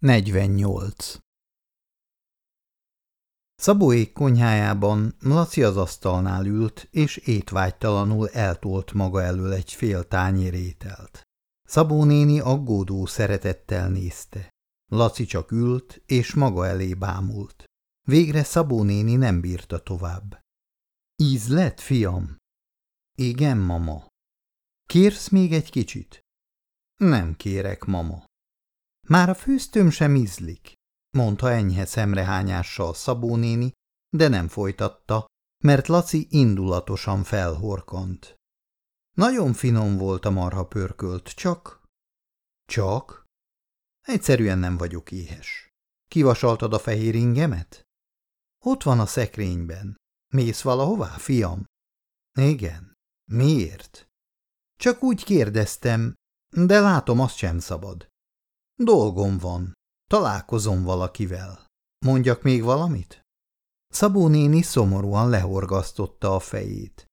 48 Szabóék konyhájában Laci az asztalnál ült, és étvágytalanul eltolt maga elől egy fél tányér ételt. Szabó néni aggódó szeretettel nézte. Laci csak ült, és maga elé bámult. Végre Szabó néni nem bírta tovább. Íz lett, fiam? Igen, mama. Kérsz még egy kicsit? Nem kérek, mama. Már a főztőm sem ízlik, mondta enyhe szemrehányással Szabó néni, de nem folytatta, mert Laci indulatosan felhorkant. Nagyon finom volt a marha pörkölt, csak... Csak? Egyszerűen nem vagyok éhes. Kivasaltad a fehér ingemet? Ott van a szekrényben. Mész valahová, fiam? Igen. Miért? Csak úgy kérdeztem, de látom, azt sem szabad. Dolgom van. Találkozom valakivel. Mondjak még valamit? Szabó néni szomorúan lehorgasztotta a fejét.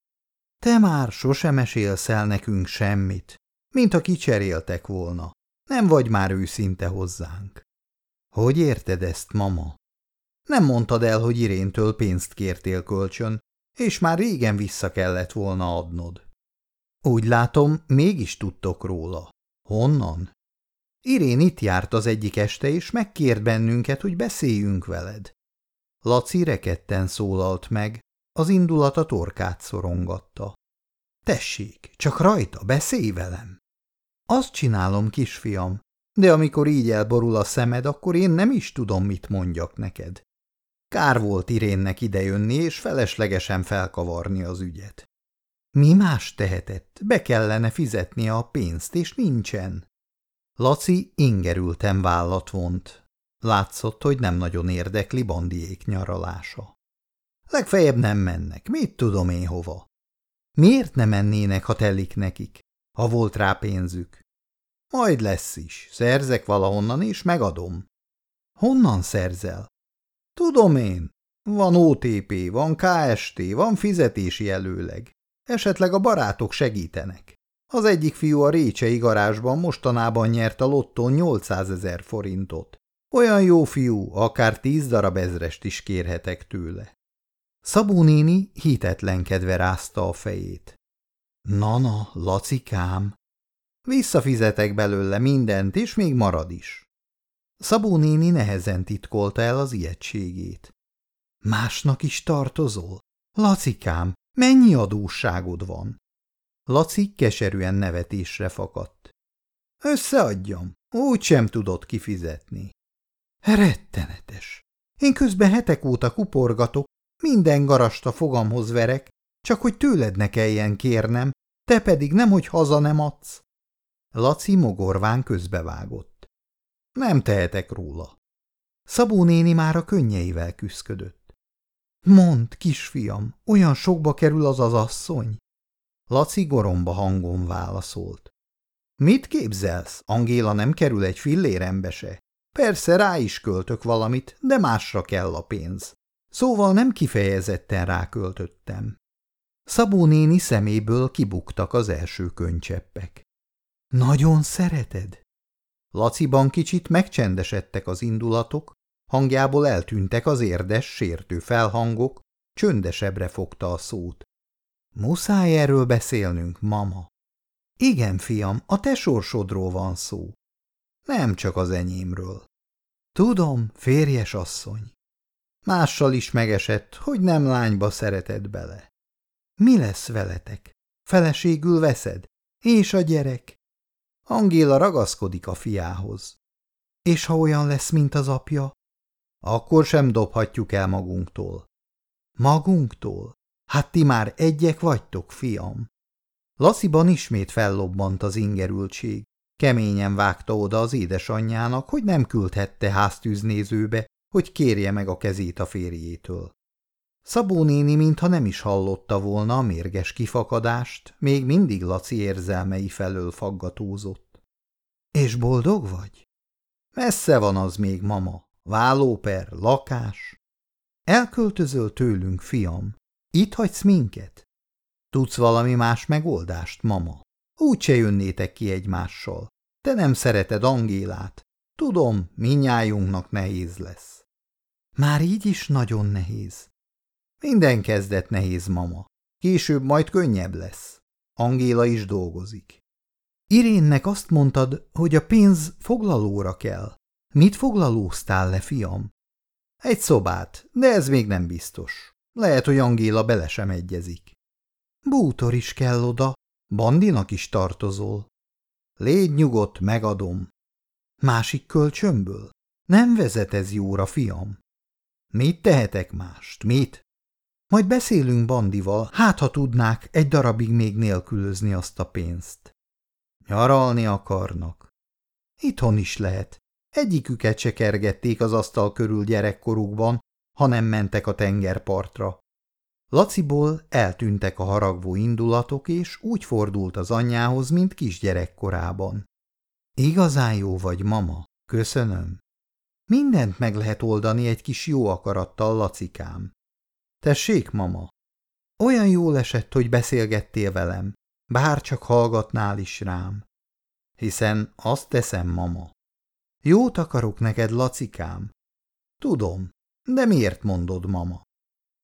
Te már sosem mesélsz el nekünk semmit, mint ha kicseréltek volna. Nem vagy már őszinte hozzánk. Hogy érted ezt, mama? Nem mondtad el, hogy Iréntől pénzt kértél kölcsön, és már régen vissza kellett volna adnod. Úgy látom, mégis tudtok róla. Honnan? Irén itt járt az egyik este, és megkért bennünket, hogy beszéljünk veled. Laci reketten szólalt meg, az indulat a torkát szorongatta. Tessék, csak rajta, beszélj velem! Azt csinálom, kisfiam, de amikor így elborul a szemed, akkor én nem is tudom, mit mondjak neked. Kár volt Irénnek idejönni és feleslegesen felkavarni az ügyet. Mi más tehetett? Be kellene fizetnie a pénzt, és nincsen. Laci ingerülten vállat vont. Látszott, hogy nem nagyon érdekli bandiék nyaralása. Legfeljebb nem mennek, mit tudom én hova. Miért ne mennének, ha telik nekik, ha volt rá pénzük? Majd lesz is, szerzek valahonnan és megadom. Honnan szerzel? Tudom én, van OTP, van KST, van fizetési előleg. Esetleg a barátok segítenek. Az egyik fiú a Récsei garázsban mostanában nyert a lottón 800 ezer forintot. Olyan jó fiú, akár tíz darab ezrest is kérhetek tőle. Szabó néni hitetlenkedve rázta a fejét. Nana, lacikám, visszafizetek belőle mindent, és még marad is. Szabó néni nehezen titkolta el az ijegységét. Másnak is tartozol? Lacikám, mennyi adósságod van? Laci keserűen nevetésre fakadt. Összeadjam, úgy sem tudod kifizetni. Rettenetes. Én közben hetek óta kuporgatok, minden garasta fogamhoz verek, csak hogy tőled ne kelljen kérnem, te pedig nem, hogy haza nem adsz. Laci mogorván közbevágott. Nem tehetek róla. Szabó néni már a könnyeivel küszködött. Mond, kisfiam, olyan sokba kerül az az asszony? Laci goromba hangon válaszolt. Mit képzelsz? Angéla nem kerül egy fillérembe se. Persze rá is költök valamit, de másra kell a pénz. Szóval nem kifejezetten ráköltöttem. Szabó néni szeméből kibuktak az első könycseppek. Nagyon szereted? Laciban kicsit megcsendesedtek az indulatok, hangjából eltűntek az érdes, sértő felhangok, csöndesebbre fogta a szót. Muszáj erről beszélnünk, mama. Igen, fiam, a te sorsodról van szó. Nem csak az enyémről. Tudom, férjes asszony. Mással is megesett, hogy nem lányba szereted bele. Mi lesz veletek? Feleségül veszed? És a gyerek? Angéla ragaszkodik a fiához. És ha olyan lesz, mint az apja, akkor sem dobhatjuk el magunktól. Magunktól? Hát ti már egyek vagytok, fiam. Lasziban ismét fellobbant az ingerültség. Keményen vágta oda az édesanyjának, hogy nem küldhette háztűznézőbe, hogy kérje meg a kezét a férjétől. Szabó néni, mintha nem is hallotta volna a mérges kifakadást, még mindig Laci érzelmei felől faggatózott. – És boldog vagy? – Messze van az még, mama. Vállóper, lakás. – Elköltözöl tőlünk, fiam. Itt hagysz minket? Tudsz valami más megoldást, mama? Úgy se jönnétek ki egymással. Te nem szereted Angélát. Tudom, minnyájunknak nehéz lesz. Már így is nagyon nehéz. Minden kezdet nehéz, mama. Később majd könnyebb lesz. Angéla is dolgozik. Irénnek azt mondtad, hogy a pénz foglalóra kell. Mit foglalóztál le, fiam? Egy szobát, de ez még nem biztos. Lehet, hogy Angéla bele sem egyezik. Bútor is kell oda, bandinak is tartozol. Légy nyugodt, megadom. Másik kölcsönből? Nem vezet ez jóra, fiam. Mit tehetek mást, mit? Majd beszélünk Bandival, hát ha tudnák egy darabig még nélkülözni azt a pénzt. Nyaralni akarnak. Itthon is lehet. Egyiküket se kergették az asztal körül gyerekkorukban, ha nem mentek a tengerpartra. Laciból eltűntek a haragvó indulatok, és úgy fordult az anyjához, mint kisgyerekkorában. Igazán jó vagy, mama, köszönöm. Mindent meg lehet oldani egy kis jó akarattal, Lacikám. Tessék, mama. Olyan jól esett, hogy beszélgettél velem, bár csak hallgatnál is rám. Hiszen azt teszem, mama. Jót akarok neked, Lacikám. Tudom, de miért mondod, mama?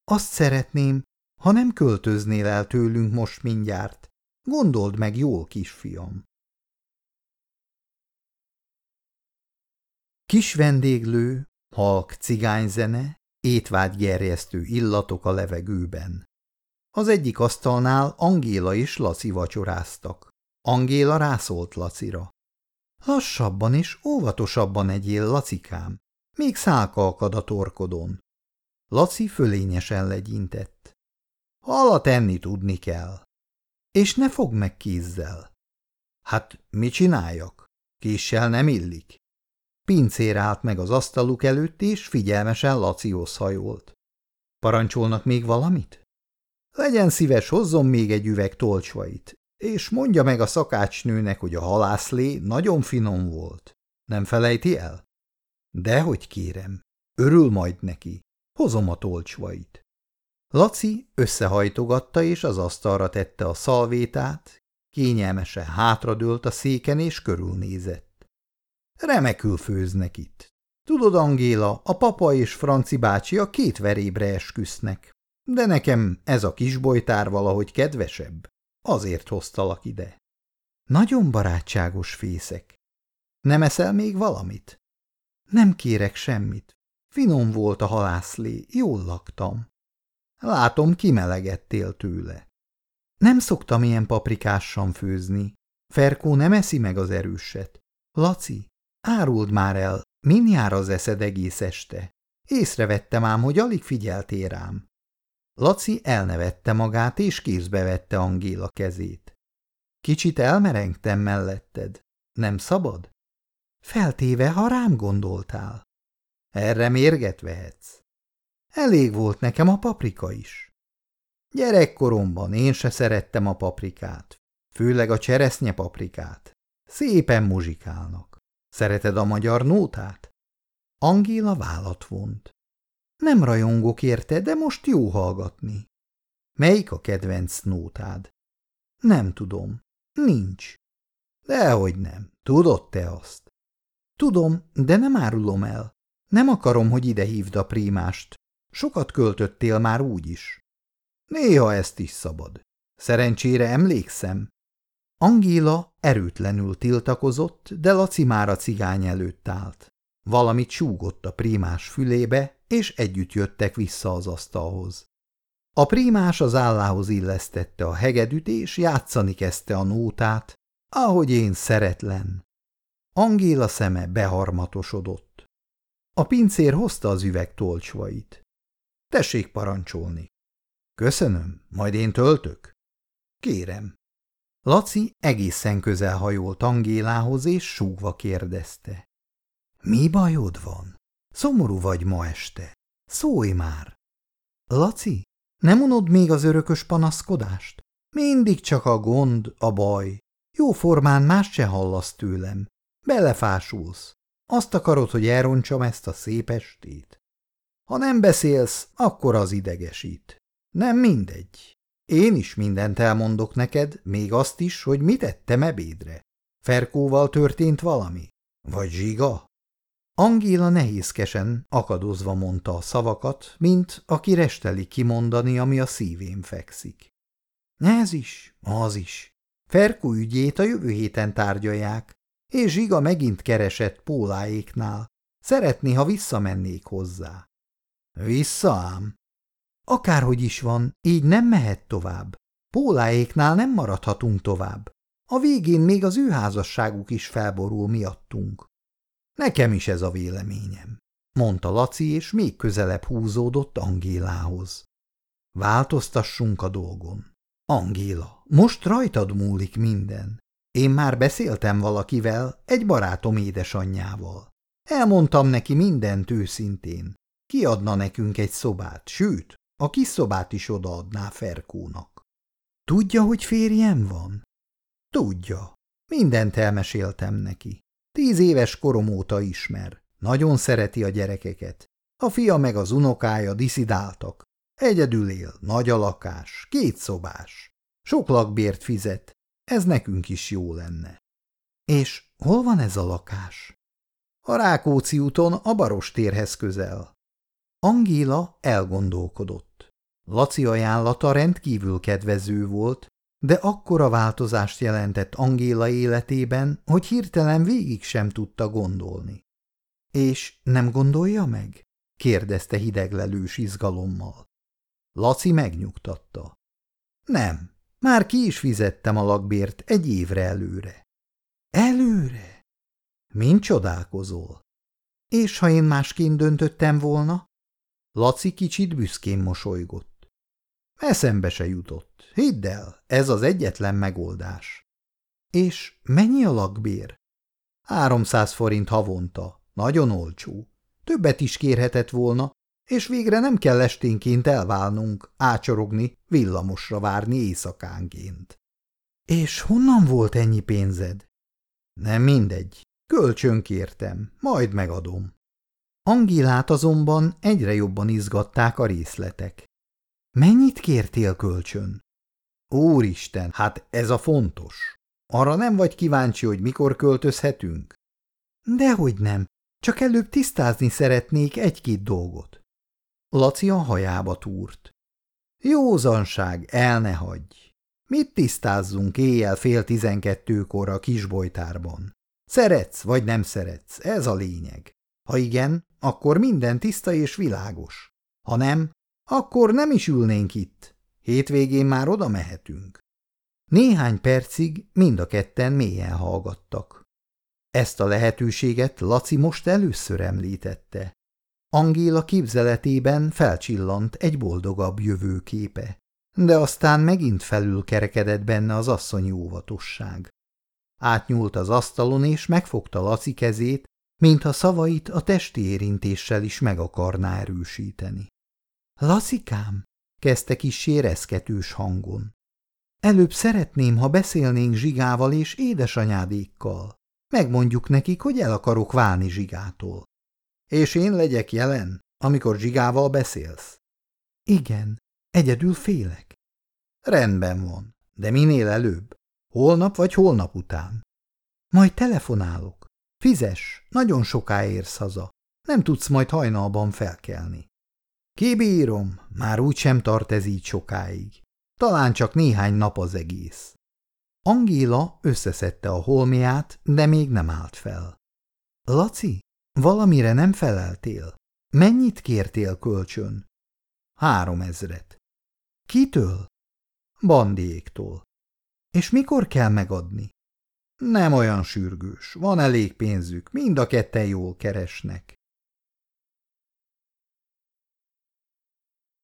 Azt szeretném, ha nem költöznél el tőlünk most mindjárt. Gondold meg jól, kisfiam. Kis vendéglő, halk cigányzene, étvágygerjesztő illatok a levegőben. Az egyik asztalnál Angéla és Laci vacsoráztak. Angéla rászólt Lacira. Lassabban és óvatosabban egyél, Lacikám, még szálkalkad a torkodon. Laci fölényesen legyintett. Halat enni tudni kell. És ne fog meg kézzel. Hát, mit csináljak? Késsel nem illik. Pincér állt meg az asztaluk előtt, és figyelmesen Lacihoz hajolt. Parancsolnak még valamit? Legyen szíves, hozzon még egy üveg tolcsvait, és mondja meg a szakácsnőnek, hogy a halászlé nagyon finom volt. Nem felejti el? Dehogy kérem, örül majd neki. Hozom a tolcsvait. Laci összehajtogatta, és az asztalra tette a szalvétát, kényelmesen hátradőlt a széken, és körülnézett. Remekül főznek itt. Tudod, Angéla, a papa és Franci bácsi a két verébre esküsznek. De nekem ez a kisbolytár valahogy kedvesebb. Azért hoztalak ide. Nagyon barátságos fészek. Nem eszel még valamit? Nem kérek semmit. Finom volt a halászlé, jól laktam. Látom, kimelegettél tőle. Nem szoktam ilyen paprikással főzni. Ferkó nem eszi meg az erőset. Laci, Áruld már el, min jár az eszed egész este? Észrevettem ám, hogy alig figyeltél rám. Laci elnevette magát, és kézbe vette Angéla kezét. Kicsit elmerengtem melletted. Nem szabad? Feltéve, ha rám gondoltál. Erre mérget vehetsz. Elég volt nekem a paprika is. Gyerekkoromban én se szerettem a paprikát, főleg a cseresznye paprikát. Szépen muzsikálnak. Szereted a magyar nótát? Angéla vállat vont. Nem rajongok érte, de most jó hallgatni. Melyik a kedvenc nótád? Nem tudom. Nincs. Dehogy nem. Tudod te azt? Tudom, de nem árulom el. Nem akarom, hogy ide hívd a prímást. Sokat költöttél már úgy is. Néha ezt is szabad. Szerencsére emlékszem, Angéla erőtlenül tiltakozott, de Laci már a cigány előtt állt. Valamit súgott a prímás fülébe, és együtt jöttek vissza az asztalhoz. A prímás az állához illesztette a hegedűt, és játszani kezdte a nótát, ahogy én szeretlen. Angéla szeme beharmatosodott. A pincér hozta az üveg tolcsvait. Tessék parancsolni. Köszönöm, majd én töltök. Kérem. Laci egészen közel hajolt Angélához, és súgva kérdezte. Mi bajod van? Szomorú vagy ma este? Szólj már! Laci, nem unod még az örökös panaszkodást? Mindig csak a gond, a baj. Jó formán más se hallasz tőlem. Belefásulsz. Azt akarod, hogy elrontsam ezt a szép estét? Ha nem beszélsz, akkor az idegesít. Nem mindegy. Én is mindent elmondok neked, még azt is, hogy mit ettem ebédre. Ferkóval történt valami? Vagy zsiga? Angéla nehézkesen, akadozva mondta a szavakat, mint aki resteli kimondani, ami a szívén fekszik. Ez is, az is. Ferku ügyét a jövő héten tárgyalják, és Zsiga megint keresett Póláéknál. Szeretné, ha visszamennék hozzá. Vissza ám. Akárhogy is van, így nem mehet tovább. Póláéknál nem maradhatunk tovább. A végén még az ő házasságuk is felborul miattunk. Nekem is ez a véleményem, mondta Laci, és még közelebb húzódott Angélához. Változtassunk a dolgon. Angéla, most rajtad múlik minden. Én már beszéltem valakivel, egy barátom édesanyjával. Elmondtam neki mindent őszintén. Kiadna nekünk egy szobát, sőt, a kis szobát is odaadná Ferkónak. Tudja, hogy férjem van? Tudja. Mindent elmeséltem neki. Tíz éves korom óta ismer. Nagyon szereti a gyerekeket. A fia meg az unokája diszidáltak. Egyedül él, nagy a lakás, két szobás. Sok lakbért fizet, ez nekünk is jó lenne. És hol van ez a lakás? A Rákóczi úton a Barostérhez közel. Angéla elgondolkodott. Laci ajánlata rendkívül kedvező volt, de akkora változást jelentett Angéla életében, hogy hirtelen végig sem tudta gondolni. És nem gondolja meg? kérdezte hideglelős izgalommal. Laci megnyugtatta. Nem, már ki is fizettem a lakbért egy évre előre. Előre? Mint csodálkozol? És ha én másként döntöttem volna? Laci kicsit büszkén mosolygott. Eszembe se jutott. Hidd el, ez az egyetlen megoldás. És mennyi a lakbér? 300 forint havonta. Nagyon olcsó. Többet is kérhetett volna, és végre nem kell esténként elválnunk, ácsorogni, villamosra várni éjszakánként. És honnan volt ennyi pénzed? Nem mindegy. Kölcsön kértem, majd megadom. Angilát azonban egyre jobban izgatták a részletek. Mennyit kértél kölcsön? Úristen, hát ez a fontos. Arra nem vagy kíváncsi, hogy mikor költözhetünk? Dehogy nem, csak előbb tisztázni szeretnék egy-két dolgot. Laci a hajába túrt. Józanság, el ne hagyj! Mit tisztázzunk éjjel fél tizenkettőkor a kisbolytárban? Szeretsz vagy nem szeretsz, ez a lényeg. Ha igen, akkor minden tiszta és világos. Ha nem, akkor nem is ülnénk itt. Hétvégén már oda mehetünk. Néhány percig mind a ketten mélyen hallgattak. Ezt a lehetőséget Laci most először említette. Angéla képzeletében felcsillant egy boldogabb jövőképe, de aztán megint felül kerekedett benne az asszonyi óvatosság. Átnyúlt az asztalon, és megfogta Laci kezét, mintha szavait a testi érintéssel is meg akarná erősíteni. – Laszikám! – kezdte kis séreszketős hangon. – Előbb szeretném, ha beszélnénk Zsigával és édesanyádékkal. Megmondjuk nekik, hogy el akarok válni Zsigától. És én legyek jelen, amikor Zsigával beszélsz? Igen, egyedül félek. Rendben van, de minél előbb? Holnap vagy holnap után? Majd telefonálok. Fizes, nagyon soká érsz haza. Nem tudsz majd hajnalban felkelni. Kibírom, már úgy sem tart ez így sokáig. Talán csak néhány nap az egész. Angéla összeszedte a holmiát, de még nem állt fel. Laci, Valamire nem feleltél? Mennyit kértél kölcsön? Három ezret. Kitől? Bandiéktól. És mikor kell megadni? Nem olyan sürgős, van elég pénzük, mind a ketten jól keresnek.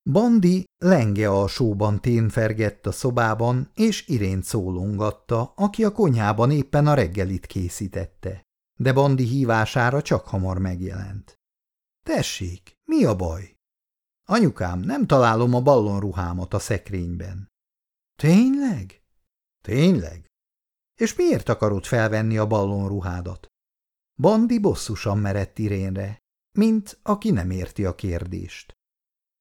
Bandi lenge alsóban ténfergett a szobában, és irént szólongatta, aki a konyhában éppen a reggelit készítette de Bandi hívására csak hamar megjelent. Tessék, mi a baj? Anyukám, nem találom a ballonruhámat a szekrényben. Tényleg? Tényleg? És miért akarod felvenni a ballonruhádat? Bandi bosszusan merett Irénre, mint aki nem érti a kérdést.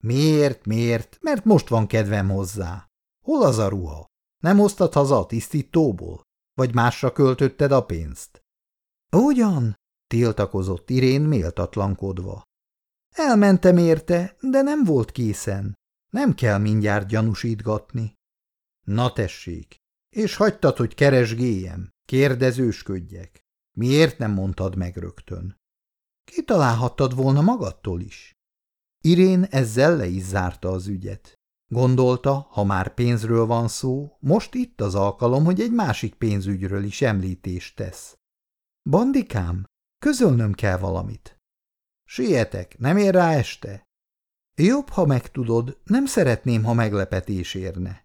Miért, miért? Mert most van kedvem hozzá. Hol az a ruha? Nem hoztad haza a tisztítóból? Vagy másra költötted a pénzt? Ugyan? tiltakozott Irén méltatlankodva. Elmentem érte, de nem volt készen. Nem kell mindjárt gyanúsítgatni. Na tessék, és hagytad, hogy keresgéljem, kérdezősködjek. Miért nem mondtad meg rögtön? Kitalálhattad volna magadtól is. Irén ezzel le is zárta az ügyet. Gondolta, ha már pénzről van szó, most itt az alkalom, hogy egy másik pénzügyről is említést tesz. Bandikám, közölnöm kell valamit. Sietek, nem ér rá este? Jobb, ha megtudod, nem szeretném, ha meglepetés érne.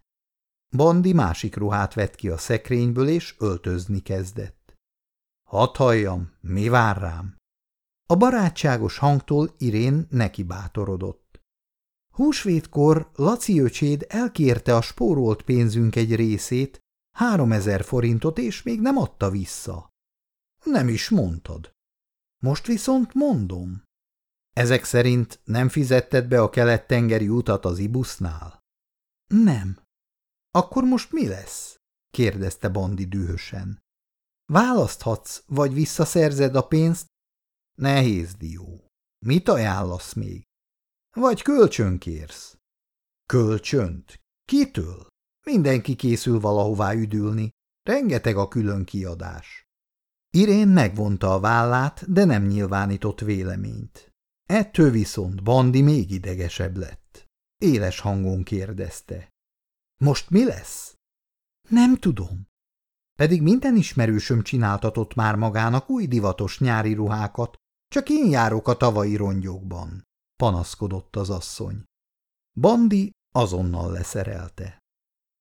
Bandi másik ruhát vett ki a szekrényből, és öltözni kezdett. Hadd halljam, mi vár rám? A barátságos hangtól Irén neki bátorodott. Húsvétkor Laci öcséd elkérte a spórolt pénzünk egy részét, háromezer forintot, és még nem adta vissza. Nem is mondtad. Most viszont mondom. Ezek szerint nem fizetted be a kelet-tengeri utat az ibusznál? Nem. Akkor most mi lesz? kérdezte Bandi dühösen. Választhatsz, vagy visszaszerzed a pénzt? Nehéz dió. Mit ajánlasz még? Vagy kölcsönkérsz? Kölcsönt? Kitől? Mindenki készül valahová üdülni. Rengeteg a külön kiadás. Irén megvonta a vállát, de nem nyilvánított véleményt. Ettől viszont Bandi még idegesebb lett. Éles hangon kérdezte. Most mi lesz? Nem tudom. Pedig minden ismerősöm csináltatott már magának új divatos nyári ruhákat, csak én járok a tavalyi rongyokban, panaszkodott az asszony. Bandi azonnal leszerelte.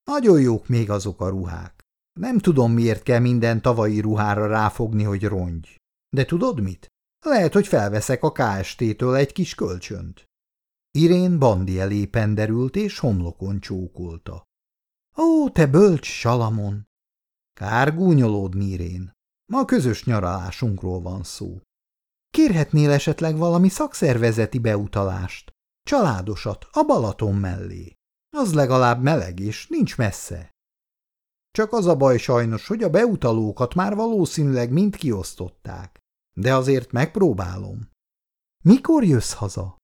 Nagyon jók még azok a ruhák. Nem tudom, miért kell minden tavalyi ruhára ráfogni, hogy rongy. De tudod mit? Lehet, hogy felveszek a KST-től egy kis kölcsönt. Irén Bandi elé penderült és homlokon csókolta. Ó, te bölcs Salamon! Kár gúnyolódni, Irén. Ma közös nyaralásunkról van szó. Kérhetnél esetleg valami szakszervezeti beutalást? Családosat, a Balaton mellé. Az legalább meleg és nincs messze. Csak az a baj sajnos, hogy a beutalókat már valószínűleg mind kiosztották. De azért megpróbálom. Mikor jössz haza?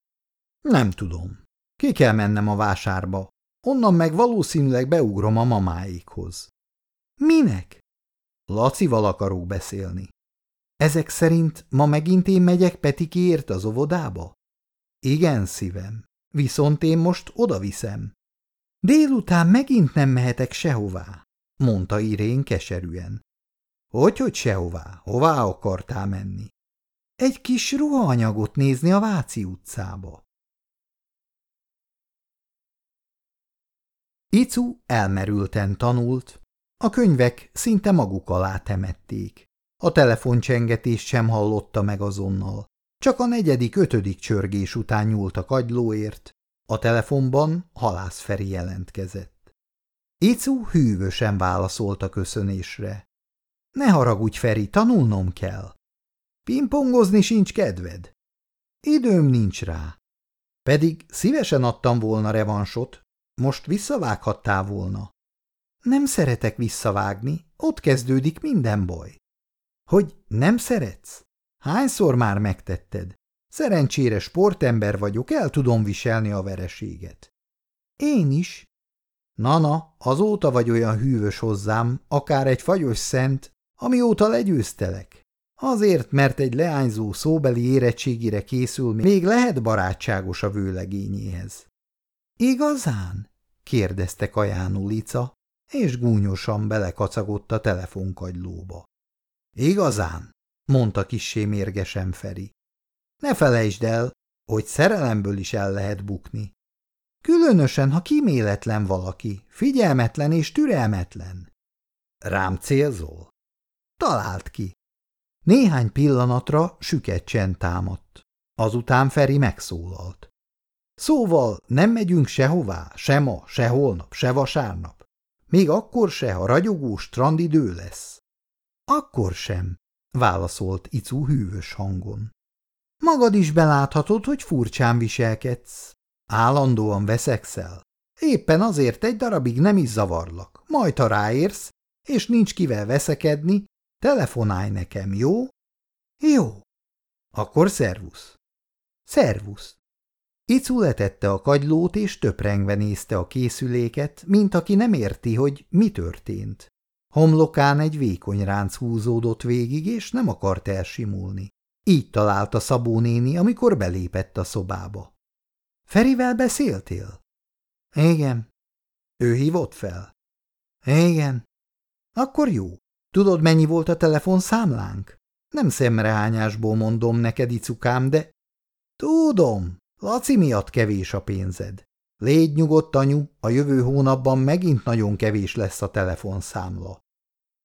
Nem tudom. Ki kell mennem a vásárba. Onnan meg valószínűleg beugrom a mamáikhoz. Minek? Lacival akarok beszélni. Ezek szerint ma megint én megyek Petikiért az óvodába? Igen, szívem. Viszont én most oda viszem. Délután megint nem mehetek sehová, mondta Irén keserűen. Hogy, hogy sehová? Hová akartál menni? Egy kis ruhaanyagot nézni a Váci utcába. Icu elmerülten tanult, a könyvek szinte maguk alá temették. A telefoncsengetés sem hallotta meg azonnal. Csak a negyedik-ötödik csörgés után nyúlt a kagylóért. A telefonban Halász Feri jelentkezett. Icu hűvösen válaszolt a köszönésre. Ne haragudj, Feri, tanulnom kell. Pingpongozni sincs kedved? Időm nincs rá. Pedig szívesen adtam volna revansot, most visszavághattál volna. Nem szeretek visszavágni, ott kezdődik minden baj. Hogy nem szeretsz? Hányszor már megtetted? Szerencsére sportember vagyok, el tudom viselni a vereséget. Én is. Nana, azóta vagy olyan hűvös hozzám, akár egy fagyos szent, amióta legyőztelek. Azért, mert egy leányzó szóbeli érettségire készül, még lehet barátságos a vőlegényéhez. Igazán? kérdezte kajánul Lica, és gúnyosan belekacagott a telefonkagylóba. Igazán? mondta kissé mérgesen Feri. Ne felejtsd el, hogy szerelemből is el lehet bukni. Különösen, ha kiméletlen valaki, figyelmetlen és türelmetlen. Rám célzol? Talált ki. Néhány pillanatra süket csend támadt. Azután Feri megszólalt. Szóval nem megyünk sehová, se ma, se holnap, se vasárnap. Még akkor se, ha ragyogó strandidő lesz. Akkor sem, válaszolt Icu hűvös hangon. Magad is beláthatod, hogy furcsán viselkedsz. Állandóan veszekszel. Éppen azért egy darabig nem is zavarlak. Majd, ha ráérsz, és nincs kivel veszekedni, telefonálj nekem, jó? Jó. Akkor szervusz. Szervusz. Icu letette a kagylót, és töprengve nézte a készüléket, mint aki nem érti, hogy mi történt. Homlokán egy vékony ránc húzódott végig, és nem akart elsimulni. Így találta Szabó néni, amikor belépett a szobába. – Ferivel beszéltél? – Igen. – Ő hívott fel? – Igen. – Akkor jó. Tudod, mennyi volt a telefonszámlánk? Nem szemrehányásból mondom neked, icukám, de... – Tudom. Laci miatt kevés a pénzed. Légy nyugodt, anyu, a jövő hónapban megint nagyon kevés lesz a telefonszámla.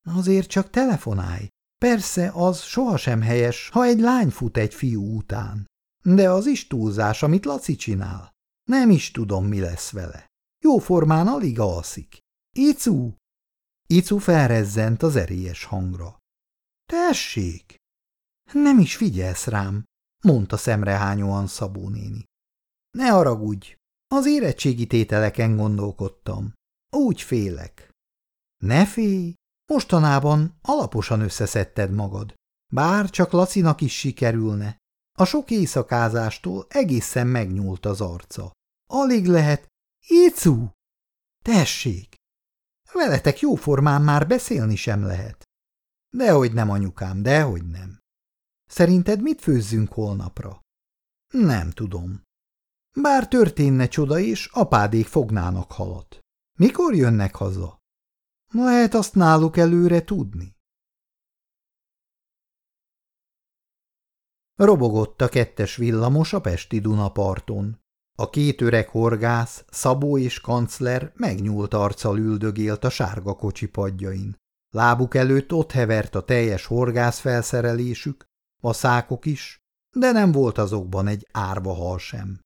Azért csak telefonálj. Persze, az sohasem helyes, ha egy lány fut egy fiú után. De az is túlzás, amit Laci csinál. Nem is tudom, mi lesz vele. Jóformán alig alszik. Icu! Icu felrezzent az erélyes hangra. Tessék! Nem is figyelsz rám, mondta szemrehányóan Szabó néni. Ne haragudj, az érettségi tételeken gondolkodtam. Úgy félek. Ne félj, mostanában alaposan összeszedted magad. Bár csak Lacinak is sikerülne. A sok éjszakázástól egészen megnyúlt az arca. Alig lehet. Icu! Tessék! Veletek jóformán már beszélni sem lehet. Dehogy nem, anyukám, dehogy nem. Szerinted mit főzzünk holnapra? Nem tudom. Bár történne csoda is, apádék fognának halat. Mikor jönnek haza? Lehet azt náluk előre tudni. Robogott a kettes villamos a Pesti Dunaparton. A két öreg horgász, Szabó és kancler megnyúlt arccal üldögélt a sárga kocsi padjain. Lábuk előtt ott hevert a teljes horgász felszerelésük, a szákok is, de nem volt azokban egy árva hal sem.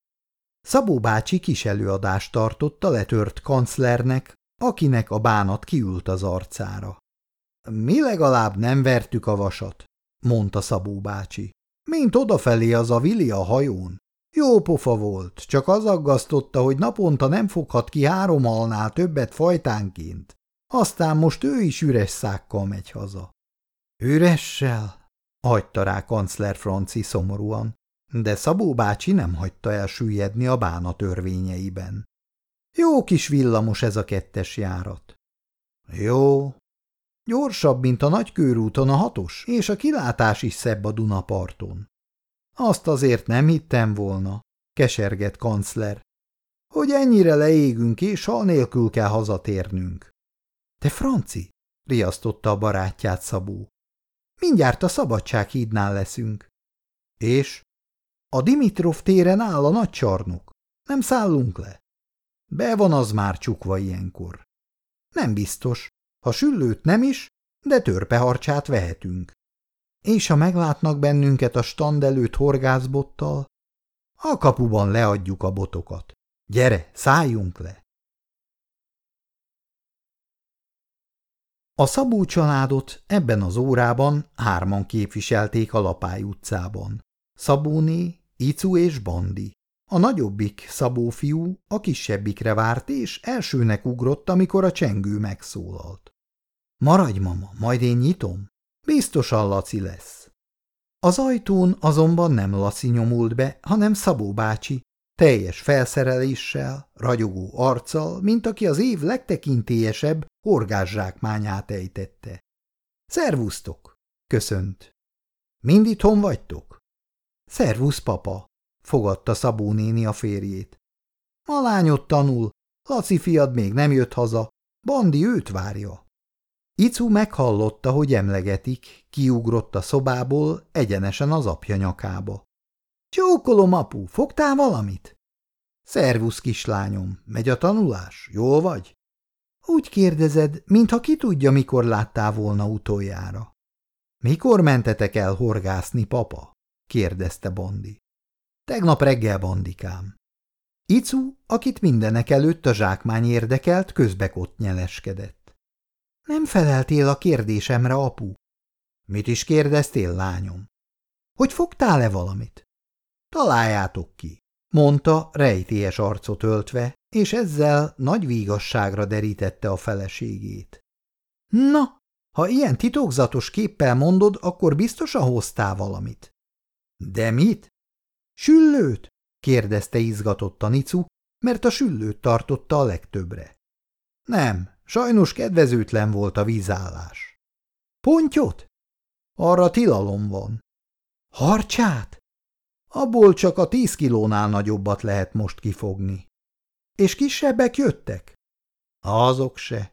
Szabó bácsi kis előadást tartott a letört kanclernek, akinek a bánat kiült az arcára. Mi legalább nem vertük a vasat, mondta Szabó bácsi. Mint odafelé az a vili a hajón. Jó pofa volt, csak az aggasztotta, hogy naponta nem foghat ki három alnál többet fajtánként. Aztán most ő is üres szákkal megy haza. Üressel? Hagyta rá kancler Franci szomorúan, de Szabó bácsi nem hagyta elsüllyedni a bána törvényeiben. Jó kis villamos ez a kettes járat. Jó. Gyorsabb, mint a nagykörúton a hatos, és a kilátás is szebb a Dunaparton. Azt azért nem hittem volna, keserget kancler, hogy ennyire leégünk, és hal nélkül kell hazatérnünk. Te Franci, riasztotta a barátját Szabó. Mindjárt a szabadsághídnál leszünk. És? A Dimitrov téren áll a nagy csarnok. Nem szállunk le. Be van az már csukva ilyenkor. Nem biztos. Ha süllőt nem is, de törpeharcsát vehetünk. És ha meglátnak bennünket a stand előtt horgászbottal, a kapuban leadjuk a botokat. Gyere, szálljunk le! A Szabó családot ebben az órában hárman képviselték a Lapály utcában. Szabóné, Icu és Bandi. A nagyobbik Szabó fiú a kisebbikre várt, és elsőnek ugrott, amikor a csengő megszólalt. Maradj, mama, majd én nyitom. Biztosan Laci lesz. Az ajtón azonban nem Laci nyomult be, hanem Szabó bácsi, teljes felszereléssel, ragyogó arccal, mint aki az év legtekintélyesebb horgászsákmányát ejtette. Szervusztok! köszönt. Mind itthon vagytok? Szervusz, papa! fogadta Szabó néni a férjét. A lányot tanul, Laci fiad még nem jött haza, Bandi őt várja. Icu meghallotta, hogy emlegetik, kiugrott a szobából egyenesen az apja nyakába. Csókolom, apu, fogtál valamit? Szervusz, kislányom, megy a tanulás, jól vagy? Úgy kérdezed, mintha ki tudja, mikor láttál volna utoljára. Mikor mentetek el horgászni, papa? kérdezte Bondi. Tegnap reggel, bandikám. Icu, akit mindenek előtt a zsákmány érdekelt, közbekott nyeleskedett. Nem feleltél a kérdésemre, apu. Mit is kérdeztél, lányom? Hogy fogtál-e valamit? Találjátok ki, mondta rejtélyes arcot öltve, és ezzel nagy vígasságra derítette a feleségét. Na, ha ilyen titokzatos képpel mondod, akkor biztosan hoztál valamit. De mit? Süllőt? kérdezte izgatottan Nicu, mert a süllőt tartotta a legtöbbre. Nem, sajnos kedvezőtlen volt a vízállás. Pontyot? Arra tilalom van. Harcsát? Abból csak a tíz kilónál nagyobbat lehet most kifogni. És kisebbek jöttek? Azok se.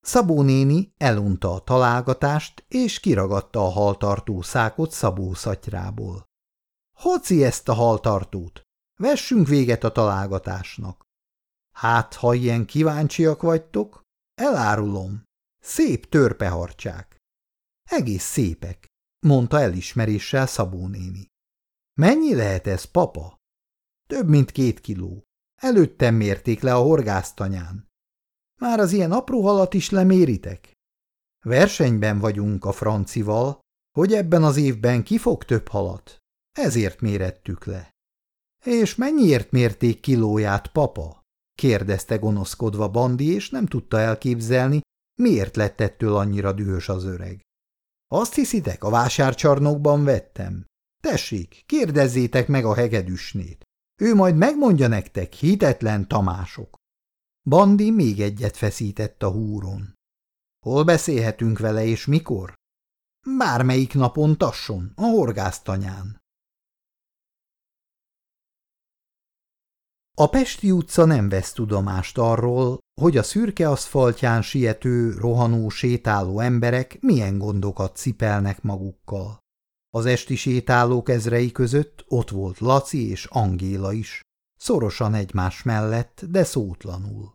Szabó néni elunta a találgatást, és kiragadta a haltartó szákot Szabó szatyrából. Hoci ezt a haltartót! Vessünk véget a találgatásnak. Hát, ha ilyen kíváncsiak vagytok, elárulom. Szép törpeharcsák. Egész szépek, mondta elismeréssel Szabó néni. Mennyi lehet ez, papa? Több mint két kiló. Előttem mérték le a horgásztanyán. Már az ilyen apró halat is leméritek? Versenyben vagyunk a francival, hogy ebben az évben ki fog több halat. Ezért mérettük le. És mennyiért mérték kilóját, papa? Kérdezte gonoszkodva Bandi, és nem tudta elképzelni, miért lett ettől annyira dühös az öreg. Azt hiszitek, a vásárcsarnokban vettem? Tessék, kérdezzétek meg a hegedűsnét. Ő majd megmondja nektek, hitetlen Tamások. Bandi még egyet feszített a húron. Hol beszélhetünk vele és mikor? Bármelyik napon tasson, a horgásztanyán. A Pesti utca nem vesz tudomást arról, hogy a szürke aszfaltján siető, rohanó, sétáló emberek milyen gondokat cipelnek magukkal. Az esti sétálók ezrei között ott volt Laci és Angéla is, szorosan egymás mellett, de szótlanul.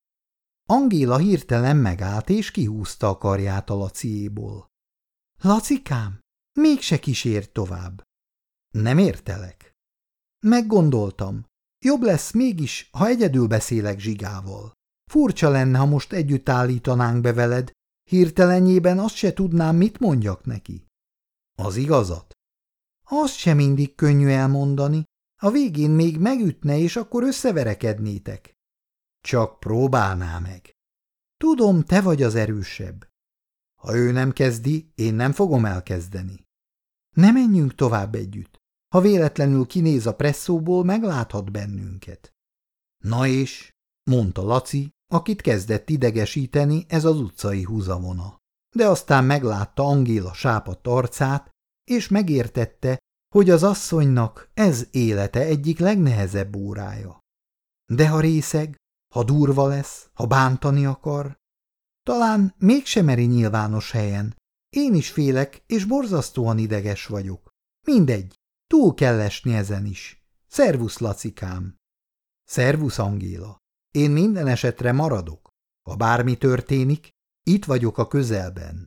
Angéla hirtelen megállt és kihúzta a karját a Laciéból. – Lacikám, mégse kísért tovább. – Nem értelek. – Meggondoltam. Jobb lesz mégis, ha egyedül beszélek Zsigával. Furcsa lenne, ha most együtt állítanánk be veled, hirtelenjében azt se tudnám, mit mondjak neki. Az igazat? Azt sem mindig könnyű elmondani. A végén még megütne, és akkor összeverekednétek. Csak próbálná meg. Tudom, te vagy az erősebb. Ha ő nem kezdi, én nem fogom elkezdeni. Ne menjünk tovább együtt. Ha véletlenül kinéz a presszóból, megláthat bennünket. Na és, mondta Laci, akit kezdett idegesíteni ez az utcai húzavona. De aztán meglátta Angéla sápadt arcát, és megértette, hogy az asszonynak ez élete egyik legnehezebb órája. De ha részeg, ha durva lesz, ha bántani akar, talán mégsem meri nyilvános helyen. Én is félek, és borzasztóan ideges vagyok. Mindegy, túl kell esni ezen is. Szervusz, Lacikám! Szervusz, Angéla! Én minden esetre maradok. Ha bármi történik, itt vagyok a közelben.